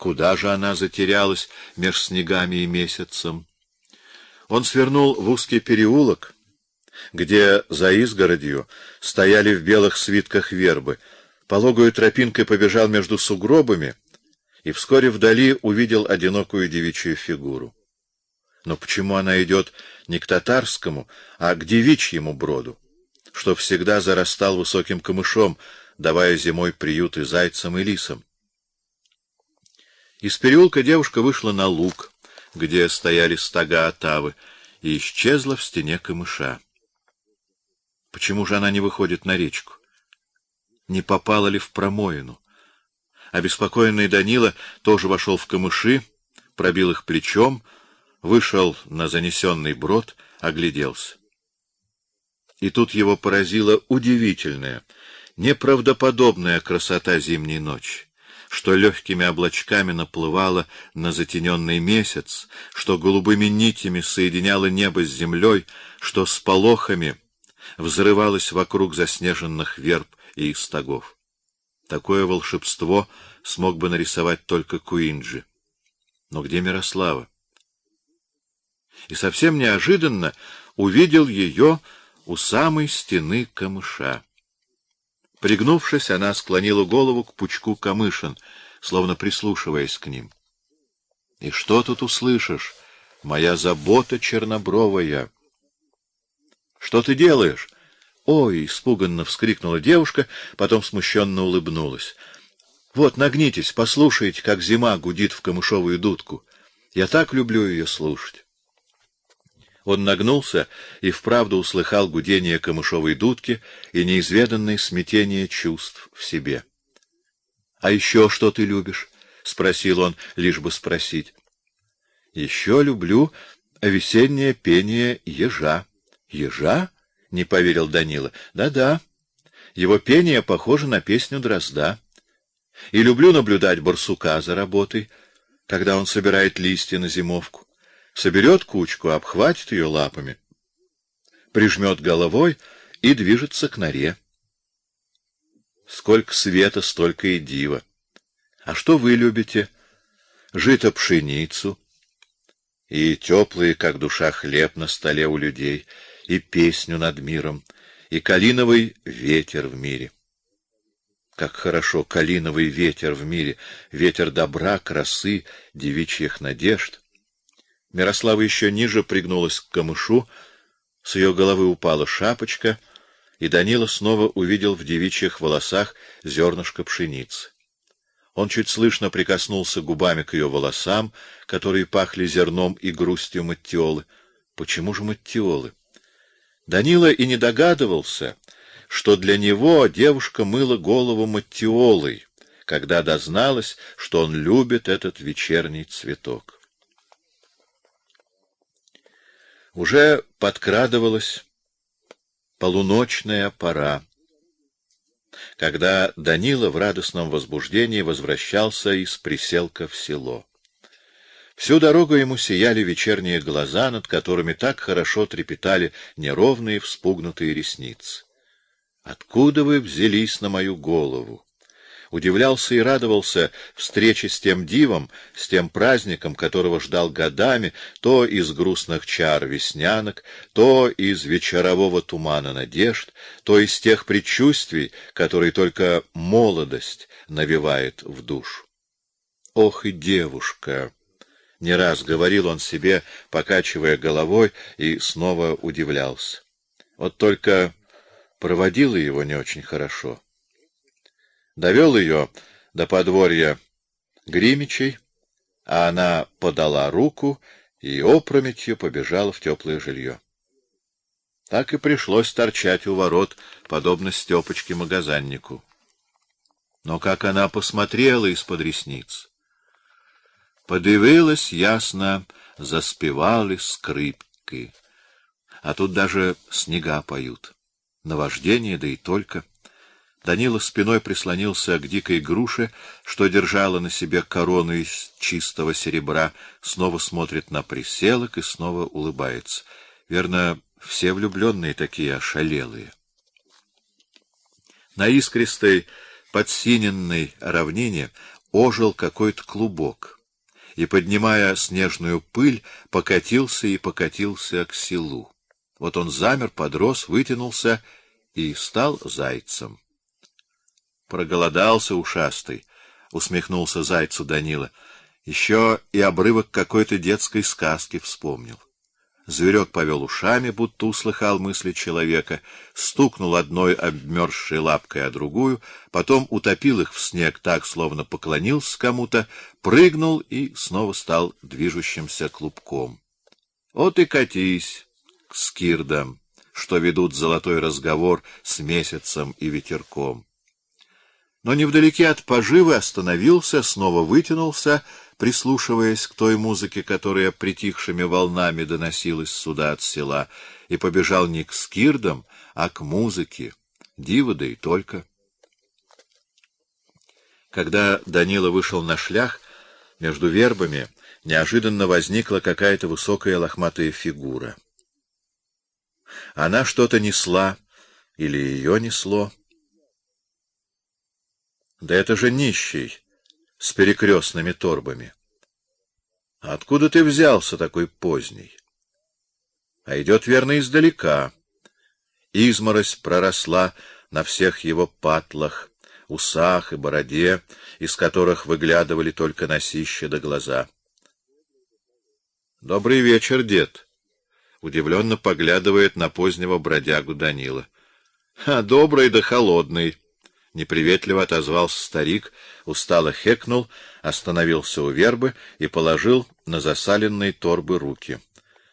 Куда же она затерялась меж снегами и месяцем? Он свернул в узкий переулок, где за изгородью стояли в белых свитках вербы, пологую тропинкой побежал между сугробами и вскоре вдали увидел одинокую девичью фигуру. Но почему она идет не к татарскому, а к девичьему броду, что всегда зарастал высоким камышом, давая зимой приют и зайцам, и лисам? Из переулка девушка вышла на луг, где стояли стога отавы, и исчезла в стене камыша. Почему же она не выходит на речку? Не попала ли в промоину? Обеспокоенный Данила тоже вошел в камыши, пробил их плечом, вышел на занесенный брод, огляделся. И тут его поразила удивительная, неправдоподобная красота зимней ночи, что легкими облачками наплывала на затененный месяц, что голубыми нитями соединяло небо с землей, что с полохами взрывалось вокруг заснеженных верб и стогов. Такое волшебство смог бы нарисовать только Куинджи. Но где Мирослава? И совсем неожиданно увидел ее у самой стены камыша. Пригнувшись, она склонила голову к пучку камышин, словно прислушиваясь к ним. И что тут услышишь, моя забота чернобровая? Что ты делаешь? Ой, испуганно вскрикнула девушка, потом смущенно улыбнулась. Вот, нагнитесь, послушайте, как зима гудит в камышовую дудку. Я так люблю ее слушать. Он нагнулся и вправду услыхал гудение камышовой дудки и неизведанное смятение чувств в себе. А еще что ты любишь? спросил он, лишь бы спросить. Еще люблю весеннее пение ежа. Ежа? не поверил Данила. Да-да. Его пение похоже на песню дрозда. И люблю наблюдать барсука за работой, когда он собирает листья на зимовку. Соберет кучку, обхватит ее лапами, прижмет головой и движется к норе. Сколько света, столько и дива. А что вы любите? Жито пшеницу и теплый, как душа, хлеб на столе у людей — и песню над миром, и калиновый ветер в мире. Как хорошо калиновый ветер в мире, ветер добра, красы, девичьих надежд. Мирослава еще ниже пригнулась к камышу, с ее головы упала шапочка, и Данила снова увидел в девичьих волосах зернышко пшеницы. Он чуть слышно прикоснулся губами к ее волосам, которые пахли зерном и грустью маттиолы. Почему же маттиолы? Данила и не догадывался, что для него девушка мыла голову маттиолой, когда дозналась, что он любит этот вечерний цветок. Уже подкрадывалась полуночная пора, когда Данила в радостном возбуждении возвращался из приселка в село. Всю дорогу ему сияли вечерние глаза, над которыми так хорошо трепетали неровные вспугнутые ресницы. Откуда вы взялись на мою голову? Удивлялся и радовался встрече с тем дивом, с тем праздником, которого ждал годами, то из грустных чар веснянок, то из вечерового тумана надежд, то из тех предчувствий, которые только молодость навевает в душу. Ох и девушка! Не раз говорил он себе, покачивая головой, и снова удивлялся. Вот только проводила его не очень хорошо. Довел ее до подворья Гримичей, а она подала руку и опрометью побежала в теплое жилье. Так и пришлось торчать у ворот, подобно Степочке магазиннику. Но как она посмотрела из-под ресниц! Подивилась ясно, заспевали скрипки. А тут даже снега поют. Наваждение, да и только. Данила спиной прислонился к дикой груше, что держала на себе корону из чистого серебра, снова смотрит на приселок и снова улыбается. Верно, все влюбленные такие ошалелые. На искристой подсиненной равнине ожил какой-то клубок и, поднимая снежную пыль, покатился и покатился к селу. Вот он замер, подрос, вытянулся и стал зайцем. Проголодался ушастый, усмехнулся зайцу Данила. Еще и обрывок какой-то детской сказки вспомнил. Зверек повел ушами, будто услыхал мысли человека, стукнул одной обмерзшей лапкой о другую, потом утопил их в снег так, словно поклонился кому-то, прыгнул и снова стал движущимся клубком. Вот и катись к скирдам, что ведут золотой разговор с месяцем и ветерком. Но невдалеке от поживы остановился, снова вытянулся, прислушиваясь к той музыке, которая притихшими волнами доносилась сюда от села, и побежал не к скирдам, а к музыке. Диво да и только. Когда Данила вышел на шлях, между вербами неожиданно возникла какая-то высокая лохматая фигура. Она что-то несла, или ее несло. Да это же нищий, с перекрестными торбами. Откуда ты взялся такой поздний? А идет верно издалека. Изморозь проросла на всех его патлах, усах и бороде, из которых выглядывали только носище до глаза. Добрый вечер, дед. Удивленно поглядывает на позднего бродягу Данила. А добрый да холодный. Неприветливо отозвался старик, устало хекнул, остановился у вербы и положил на засаленные торбы руки.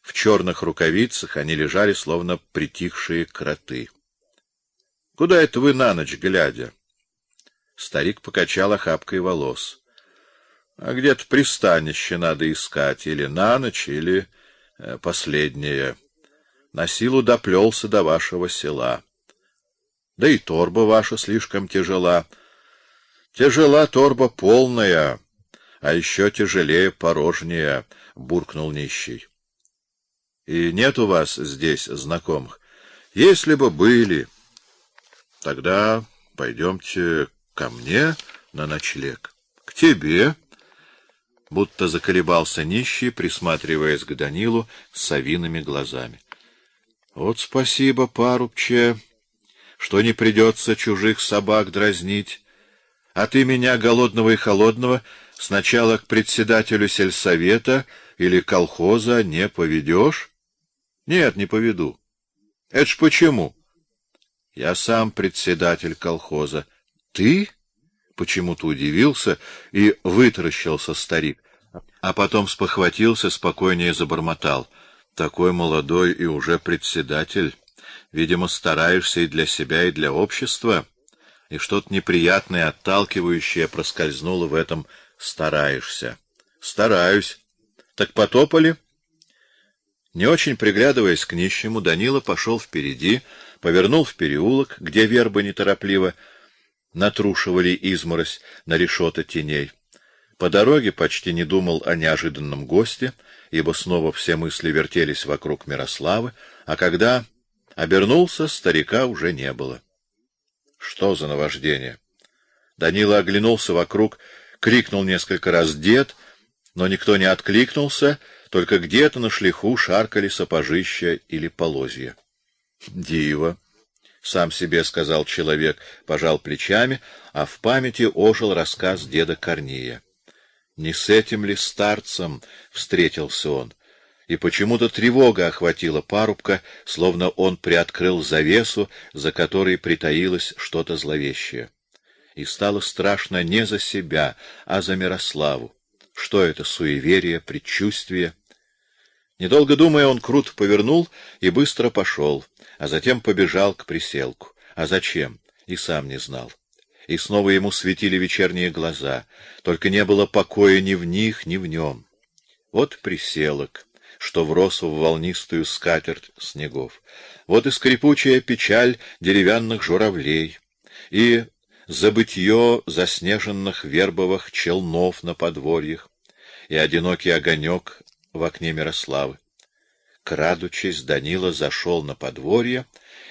В черных рукавицах они лежали, словно притихшие кроты. — Куда это вы на ночь глядя? Старик покачал охапкой волос. — А где-то пристанище надо искать, или на ночь, или э, последнее. На силу доплелся до вашего села. Да и торба ваша слишком тяжела. Тяжела торба полная, а еще тяжелее порожняя, буркнул нищий. И нет у вас здесь знакомых? Если бы были, тогда пойдемте ко мне на ночлег. К тебе? Будто заколебался нищий, присматриваясь к Данилу с совиными глазами. Вот спасибо, парубче что не придется чужих собак дразнить, а ты меня, голодного и холодного, сначала к председателю сельсовета или колхоза не поведешь? Нет, не поведу. Это ж почему? Я сам председатель колхоза. Ты? Почему-то удивился и вытаращился старик, а потом спохватился, спокойнее забормотал: такой молодой и уже председатель. Видимо, стараешься и для себя, и для общества, и что-то неприятное, отталкивающее проскользнуло в этом стараешься. Стараюсь. Так потопали. Не очень приглядываясь к нищему, Данила пошел впереди, повернул в переулок, где вербы неторопливо натрушивали изморозь на решето теней. По дороге почти не думал о неожиданном госте, ибо снова все мысли вертелись вокруг Мирославы, а когда Обернулся, старика уже не было. Что за наваждение? Данила оглянулся вокруг, крикнул несколько раз «Дед!», но никто не откликнулся, только где-то на шлиху шаркали сапожища или полозья. «Диво!» — сам себе сказал человек, пожал плечами, а в памяти ожил рассказ деда Корнея. «Не с этим ли старцем встретился он?» И почему-то тревога охватила парубка, словно он приоткрыл завесу, за которой притаилось что-то зловещее. И стало страшно не за себя, а за Мирославу. Что это суеверие, предчувствие? Недолго думая, он круто повернул и быстро пошел, а затем побежал к приселку. А зачем? И сам не знал. И снова ему светили вечерние глаза, только не было покоя ни в них, ни в нем. Вот приселок, что врос в волнистую скатерть снегов. Вот и скрипучая печаль деревянных журавлей, и забытье заснеженных вербовых челнов на подворьях, и одинокий огонек в окне Мирославы. Крадучись, Данила зашел на подворье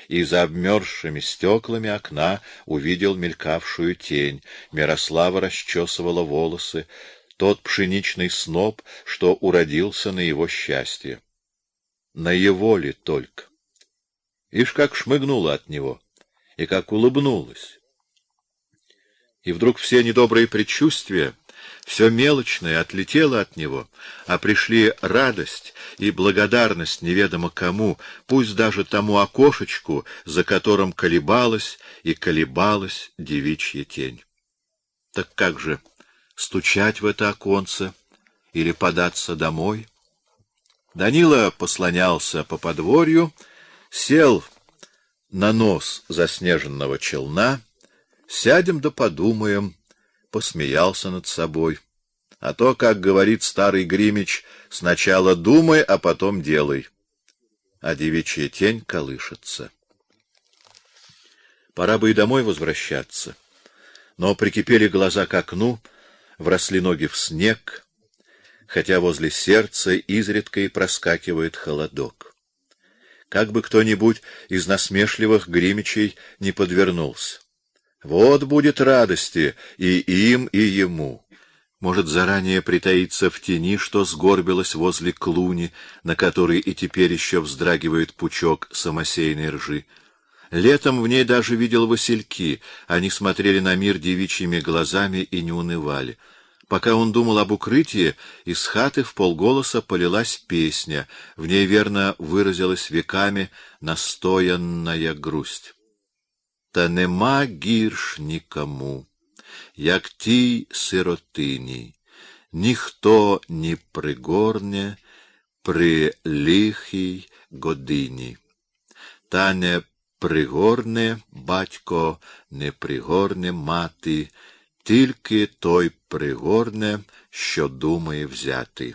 и за обмерзшими стеклами окна увидел мелькавшую тень. Мирослава расчесывала волосы, тот пшеничный сноп, что уродился на его счастье. На его ли только. Ишь, как шмыгнула от него, и как улыбнулась. И вдруг все недобрые предчувствия все мелочное отлетело от него, а пришли радость и благодарность неведомо кому, пусть даже тому окошечку, за которым колебалась и колебалась девичья тень. Так как же, стучать в это оконце или податься домой? Данила послонялся по подворью, сел на нос заснеженного челна, сядем да подумаем, посмеялся над собой. А то, как говорит старый Гримич, сначала думай, а потом делай. А девичья тень колышется. Пора бы и домой возвращаться. Но прикипели глаза к окну, вросли ноги в снег, хотя возле сердца изредка и проскакивает холодок. Как бы кто-нибудь из насмешливых гримичей не подвернулся. Вот будет радости и им, и ему. Может, заранее притаиться в тени, что сгорбилось возле клуни, на которой и теперь еще вздрагивает пучок самосеянной ржи. Летом в ней даже видел васильки, они смотрели на мир девичьими глазами и не унывали. Пока он думал об укрытии, из хаты в полголоса полилась песня, в ней верно выразилась веками настоянная грусть. Та нема гірш нікому, як тій сиротині, ніхто не пригорне при лихій годині. Та не пригорне батько, не пригорне мати, тільки той пригорне, що думає взяти.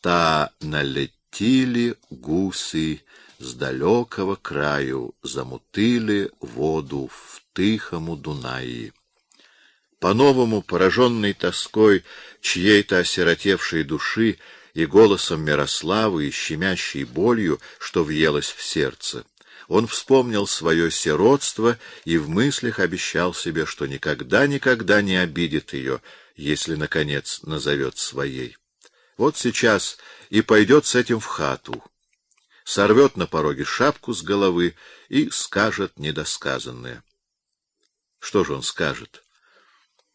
Та налетіли гуси, с далекого краю замутили воду в тихому Дунаи. По-новому, пораженный тоской чьей-то осиротевшей души и голосом Мирославы и щемящей болью, что въелось в сердце, он вспомнил свое сиротство и в мыслях обещал себе, что никогда-никогда не обидит ее, если, наконец, назовет своей. Вот сейчас и пойдет с этим в хату сорвет на пороге шапку с головы и скажет недосказанное. Что же он скажет?